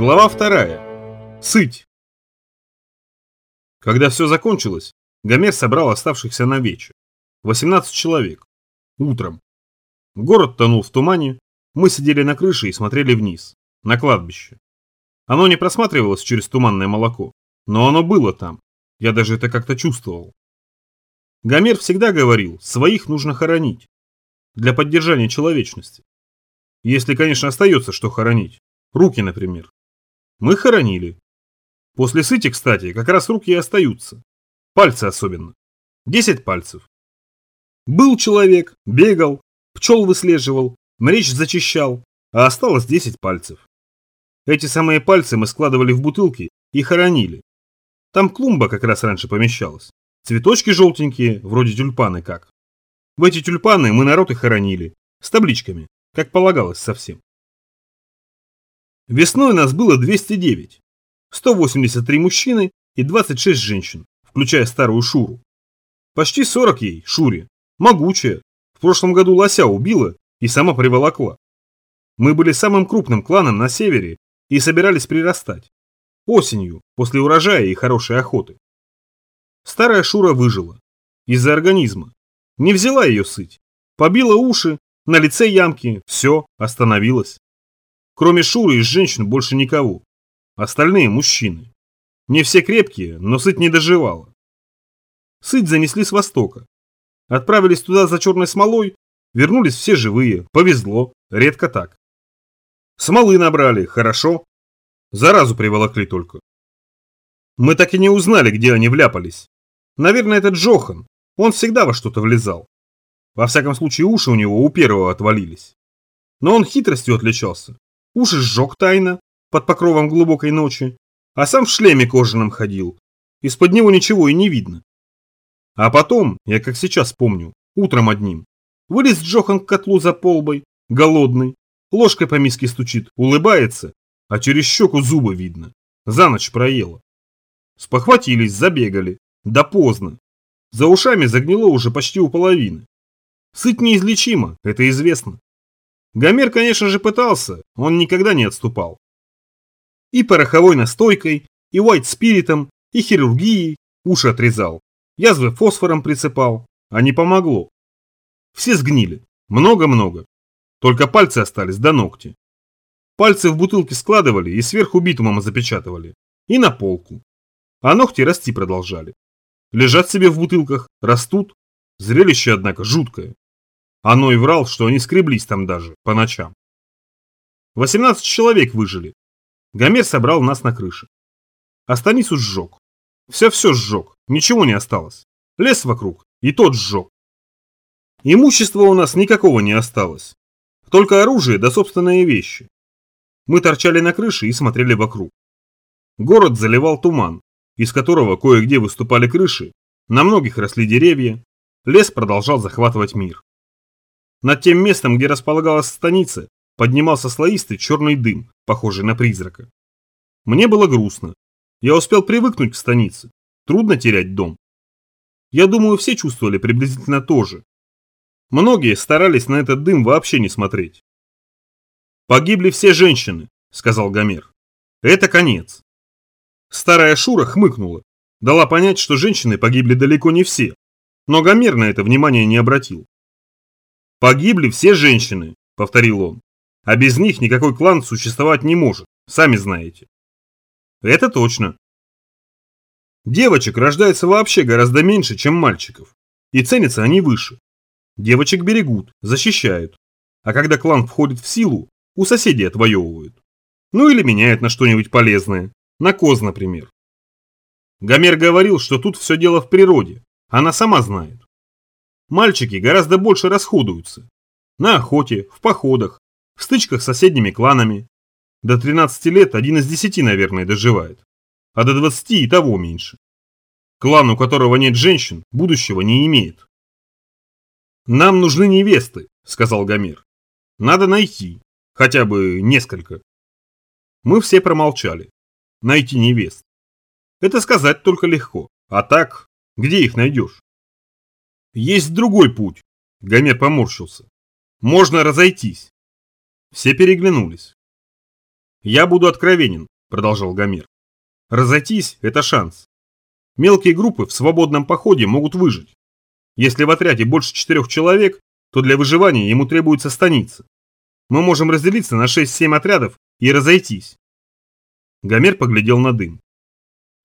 Глава вторая. Сыть. Когда все закончилось, Гомер собрал оставшихся на вечер. 18 человек. Утром. Город тонул в тумане, мы сидели на крыше и смотрели вниз, на кладбище. Оно не просматривалось через туманное молоко, но оно было там. Я даже это как-то чувствовал. Гомер всегда говорил, своих нужно хоронить. Для поддержания человечности. Если, конечно, остается что хоронить. Руки, например. Мы хоронили. После сыти, кстати, как раз руки и остаются. Пальцы особенно. Десять пальцев. Был человек, бегал, пчел выслеживал, мреч зачищал, а осталось десять пальцев. Эти самые пальцы мы складывали в бутылки и хоронили. Там клумба как раз раньше помещалась. Цветочки желтенькие, вроде тюльпаны как. В эти тюльпаны мы народ и хоронили. С табличками, как полагалось совсем. Весной нас было 209. 183 мужчины и 26 женщин, включая старую Шуру. Почти 40 ей, Шуре. Могучая. В прошлом году лося убила и сама приволокла. Мы были самым крупным кланом на севере и собирались прирастать. Осенью, после урожая и хорошей охоты. Старая Шура выжила. Из-за организма. Не взяла ее сыть. Побила уши, на лице ямки, все, остановилась. Кроме Шуры из женщин больше никого. Остальные мужчины. Не все крепкие, но сыть не доживала. Сыть занесли с востока. Отправились туда за черной смолой, вернулись все живые, повезло, редко так. Смолы набрали, хорошо. Заразу приволокли только. Мы так и не узнали, где они вляпались. Наверное, это Джохан. Он всегда во что-то влезал. Во всяком случае, уши у него у первого отвалились. Но он хитростью отличался. Уши сжег тайно, под покровом глубокой ночи, а сам в шлеме кожаном ходил. Из-под него ничего и не видно. А потом, я как сейчас помню, утром одним, вылез Джохан к котлу за полбой, голодный, ложкой по миске стучит, улыбается, а через щеку зубы видно. За ночь проела. Спохватились, забегали. Да поздно. За ушами загнило уже почти у половины. Сыть неизлечима, это известно. Гомер, конечно же, пытался, он никогда не отступал. И пороховой настойкой, и уайт-спиритом, и хирургией уши отрезал, язвы фосфором прицепал, а не помогло. Все сгнили, много-много. Только пальцы остались до ногти. Пальцы в бутылке складывали и сверху битумом запечатывали. И на полку а ногти расти продолжали. Лежат себе в бутылках, растут. Зрелище, однако, жуткое. Оно и врал, что они скреблись там даже, по ночам. 18 человек выжили. Гомер собрал нас на крыше. А станицу сжег. Все-все сжег, ничего не осталось. Лес вокруг, и тот сжег. Имущества у нас никакого не осталось. Только оружие да собственные вещи. Мы торчали на крыше и смотрели вокруг. Город заливал туман, из которого кое-где выступали крыши, на многих росли деревья, лес продолжал захватывать мир. Над тем местом, где располагалась станица, поднимался слоистый черный дым, похожий на призрака. Мне было грустно. Я успел привыкнуть к станице. Трудно терять дом. Я думаю, все чувствовали приблизительно то же. Многие старались на этот дым вообще не смотреть. «Погибли все женщины», — сказал Гомер. «Это конец. Старая Шура хмыкнула, дала понять, что женщины погибли далеко не все, но Гомер на это внимание не обратил. «Погибли все женщины», — повторил он, — «а без них никакой клан существовать не может, сами знаете». «Это точно». Девочек рождается вообще гораздо меньше, чем мальчиков, и ценятся они выше. Девочек берегут, защищают, а когда клан входит в силу, у соседей отвоевывают. Ну или меняют на что-нибудь полезное, на коз, например. Гомер говорил, что тут все дело в природе. Она сама знает. Мальчики гораздо больше расходуются. На охоте, в походах, в стычках с соседними кланами. До 13 лет один из десяти, наверное, доживает. А до 20 и того меньше. Клан, у которого нет женщин, будущего не имеет. «Нам нужны невесты», — сказал Гомер. «Надо найти. Хотя бы несколько». Мы все промолчали найти невест. Это сказать только легко. А так, где их найдешь? Есть другой путь. Гомер поморщился. Можно разойтись. Все переглянулись. Я буду откровенен, продолжал Гомер. Разойтись – это шанс. Мелкие группы в свободном походе могут выжить. Если в отряде больше четырех человек, то для выживания ему требуется станица. Мы можем разделиться на 6-7 отрядов и разойтись. Гомер поглядел на дым.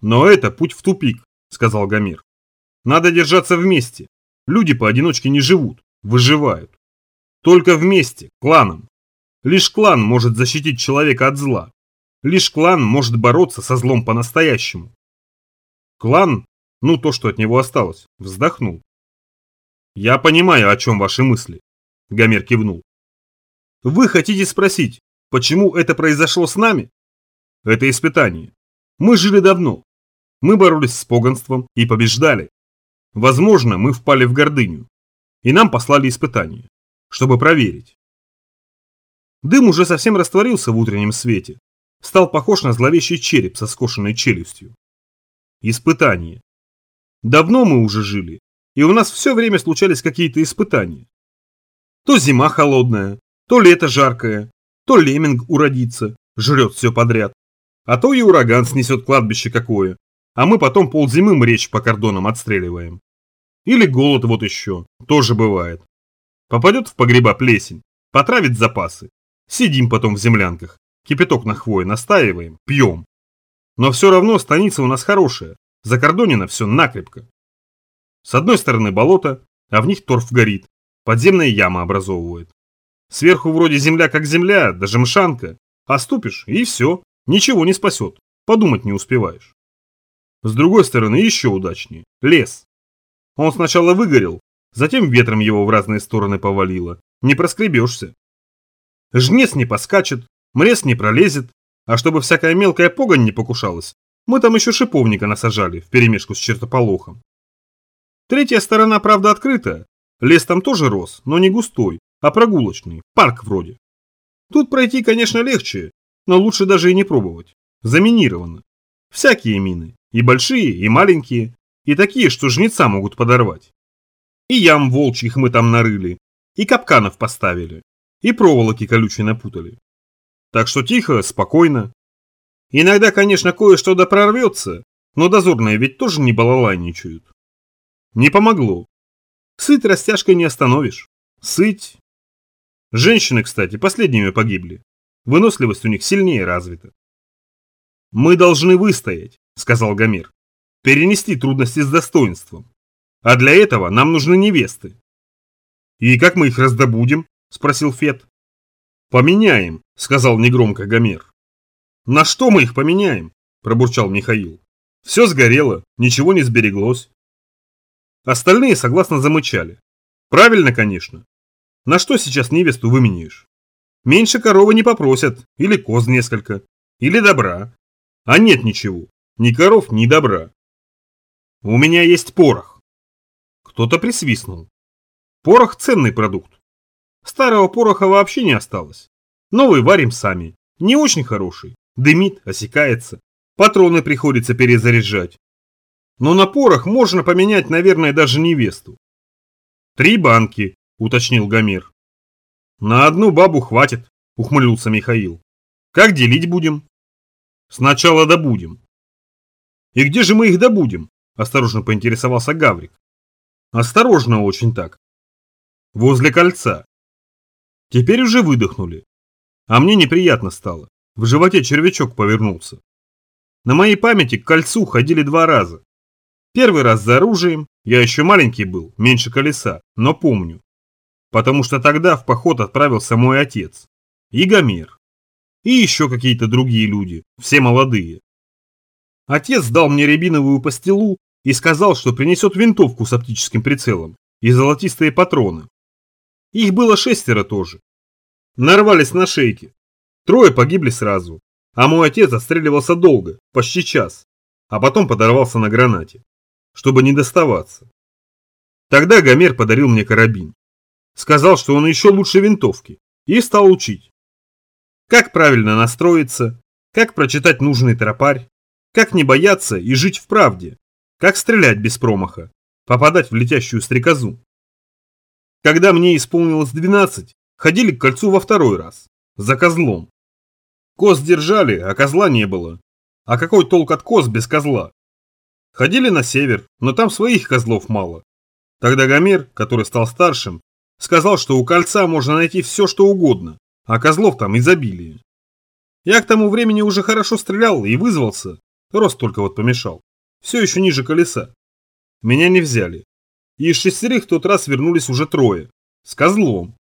Но это путь в тупик, сказал Гомер. Надо держаться вместе. Люди поодиночке не живут, выживают. Только вместе, кланом. Лишь клан может защитить человека от зла. Лишь клан может бороться со злом по-настоящему. Клан, ну то, что от него осталось, вздохнул. «Я понимаю, о чем ваши мысли», – Гомер кивнул. «Вы хотите спросить, почему это произошло с нами? Это испытание. Мы жили давно. Мы боролись с поганством и побеждали. Возможно, мы впали в гордыню. И нам послали испытание, чтобы проверить. Дым уже совсем растворился в утреннем свете. Стал похож на зловещий череп со скошенной челюстью. Испытание. Давно мы уже жили, и у нас все время случались какие-то испытания. То зима холодная, то лето жаркое, то леминг уродится, жрет все подряд, а то и ураган снесет кладбище какое, а мы потом ползимы мречь по кордонам отстреливаем. Или голод вот еще, тоже бывает. Попадет в погреба плесень, потравит запасы. Сидим потом в землянках, кипяток на хвое настаиваем, пьем. Но все равно станица у нас хорошая, закордонено все накрепко. С одной стороны болото, а в них торф горит, подземная яма образовывает. Сверху вроде земля как земля, даже мшанка, а ступишь и все, ничего не спасет, подумать не успеваешь. С другой стороны еще удачнее, лес. Он сначала выгорел, затем ветром его в разные стороны повалило, не проскребешься. Жнец не поскачет, мрез не пролезет, а чтобы всякая мелкая погонь не покушалась, мы там еще шиповника насажали вперемешку с чертополохом. Третья сторона, правда, открыта. Лес там тоже рос, но не густой, а прогулочный, парк вроде. Тут пройти, конечно, легче, но лучше даже и не пробовать. Заминировано. Всякие мины, и большие, и маленькие, и такие, что жнеца могут подорвать. И ям волчьих мы там нарыли, и капканов поставили, и проволоки колючей напутали. Так что тихо, спокойно. Иногда, конечно, кое-что да прорвется, но дозорные ведь тоже не балалайничают. Не помогло. Сыть растяжкой не остановишь. Сыть. Женщины, кстати, последними погибли. Выносливость у них сильнее развита. «Мы должны выстоять», — сказал Гомер. «Перенести трудности с достоинством. А для этого нам нужны невесты». «И как мы их раздобудем?» — спросил Фет. «Поменяем», — сказал негромко Гомер. «На что мы их поменяем?» – пробурчал Михаил. «Все сгорело, ничего не сбереглось. Остальные согласно замычали. Правильно, конечно. На что сейчас невесту выменяешь? Меньше коровы не попросят, или коз несколько, или добра. А нет ничего, ни коров, ни добра. У меня есть порох. Кто-то присвистнул. Порох – ценный продукт. Старого пороха вообще не осталось. Новый варим сами. Не очень хороший. Дымит, осекается. Патроны приходится перезаряжать. Но на порох можно поменять, наверное, даже невесту. Три банки, уточнил Гомер. На одну бабу хватит, ухмыльнулся Михаил. Как делить будем? Сначала добудем. И где же мы их добудем? Осторожно поинтересовался Гаврик. Осторожно очень так. Возле кольца. Теперь уже выдохнули. А мне неприятно стало. В животе червячок повернулся. На моей памяти к кольцу ходили два раза. Первый раз за оружием, я еще маленький был, меньше колеса, но помню. Потому что тогда в поход отправился мой отец. И Гомер. И еще какие-то другие люди, все молодые. Отец дал мне рябиновую пастилу и сказал, что принесет винтовку с оптическим прицелом и золотистые патроны. Их было шестеро тоже. Нарвались на шейки. Трое погибли сразу, а мой отец отстреливался долго, почти час, а потом подорвался на гранате чтобы не доставаться. Тогда Гомер подарил мне карабин. Сказал, что он еще лучше винтовки, и стал учить. Как правильно настроиться, как прочитать нужный тропарь, как не бояться и жить в правде, как стрелять без промаха, попадать в летящую стрекозу. Когда мне исполнилось 12, ходили к кольцу во второй раз, за козлом. Коз держали, а козла не было, А какой толк от коз без козла? Ходили на север, но там своих козлов мало. Тогда Гомер, который стал старшим, сказал, что у кольца можно найти все, что угодно, а козлов там изобилие. Я к тому времени уже хорошо стрелял и вызвался, рост только вот помешал, все еще ниже колеса. Меня не взяли. И из шестерых в тот раз вернулись уже трое, с козлом.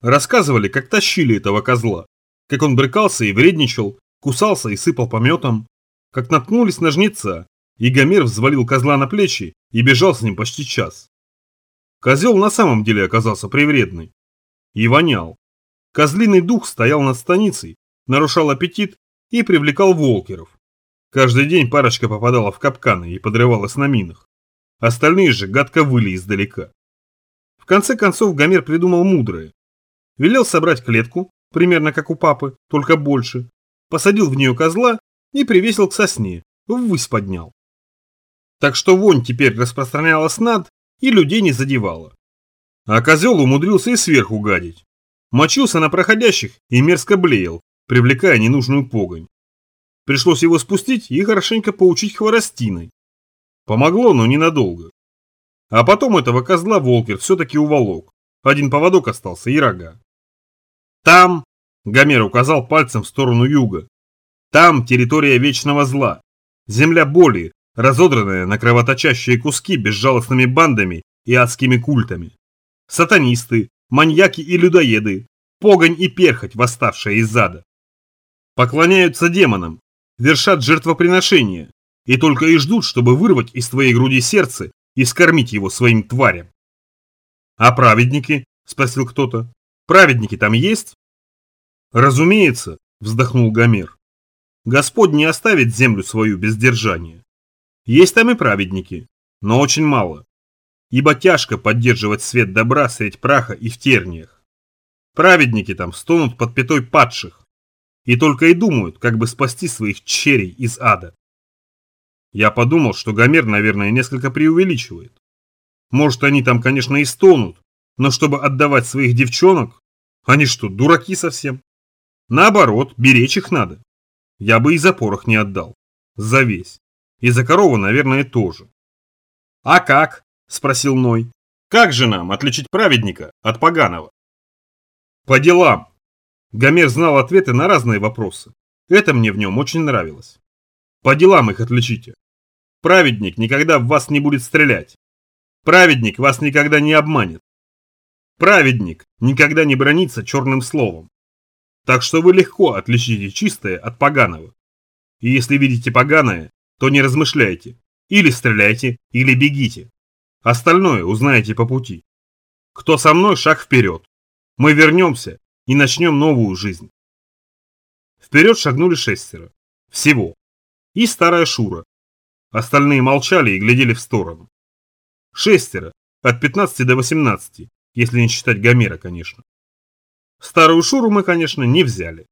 Рассказывали, как тащили этого козла, как он брыкался и вредничал, кусался и сыпал пометом, как наткнулись на жнеца, и Гомер взвалил козла на плечи и бежал с ним почти час. Козел на самом деле оказался привредный. И вонял. Козлиный дух стоял над станицей, нарушал аппетит и привлекал волкеров. Каждый день парочка попадала в капканы и подрывалась на минах. Остальные же гадко выли издалека. В конце концов Гомер придумал мудрое. Велел собрать клетку, примерно как у папы, только больше, посадил в нее козла и привесил к сосне, ввысь поднял. Так что вонь теперь распространялась над и людей не задевала. А козел умудрился и сверху гадить. Мочился на проходящих и мерзко блеял, привлекая ненужную погонь. Пришлось его спустить и хорошенько поучить хворостиной. Помогло, но ненадолго. А потом этого козла Волкер все-таки уволок. Один поводок остался и рога. Там, Гомер указал пальцем в сторону юга, там территория вечного зла. Земля боли, разодранная на кровоточащие куски безжалостными бандами и адскими культами. Сатанисты, маньяки и людоеды, погонь и перхоть, восставшая из ада. Поклоняются демонам, вершат жертвоприношения и только и ждут, чтобы вырвать из твоей груди сердце и скормить его своим тварям. «А праведники?» – спросил кто-то. «Праведники там есть?» «Разумеется», – вздохнул Гомер. «Господь не оставит землю свою без держания. Есть там и праведники, но очень мало. Ибо тяжко поддерживать свет добра средь праха и в терниях. Праведники там стонут под пятой падших и только и думают, как бы спасти своих черей из ада. Я подумал, что Гомер, наверное, несколько преувеличивает. Может, они там, конечно, и стонут, но чтобы отдавать своих девчонок, они что, дураки совсем? Наоборот, беречь их надо. Я бы и за порох не отдал. За весь. И за корову, наверное, тоже. «А как?» – спросил Ной. «Как же нам отличить праведника от поганого?» «По делам!» Гомер знал ответы на разные вопросы. Это мне в нем очень нравилось. По делам их отличите. Праведник никогда в вас не будет стрелять. Праведник вас никогда не обманет. Праведник никогда не бронится черным словом. Так что вы легко отличите чистое от поганого. И если видите поганое, то не размышляйте. Или стреляйте, или бегите. Остальное узнаете по пути. Кто со мной, шаг вперед. Мы вернемся и начнем новую жизнь. Вперед шагнули шестеро. Всего. И старая Шура. Остальные молчали и глядели в сторону. Шестеро. От 15 до 18, если не считать Гомера, конечно. Старую Шуру мы, конечно, не взяли.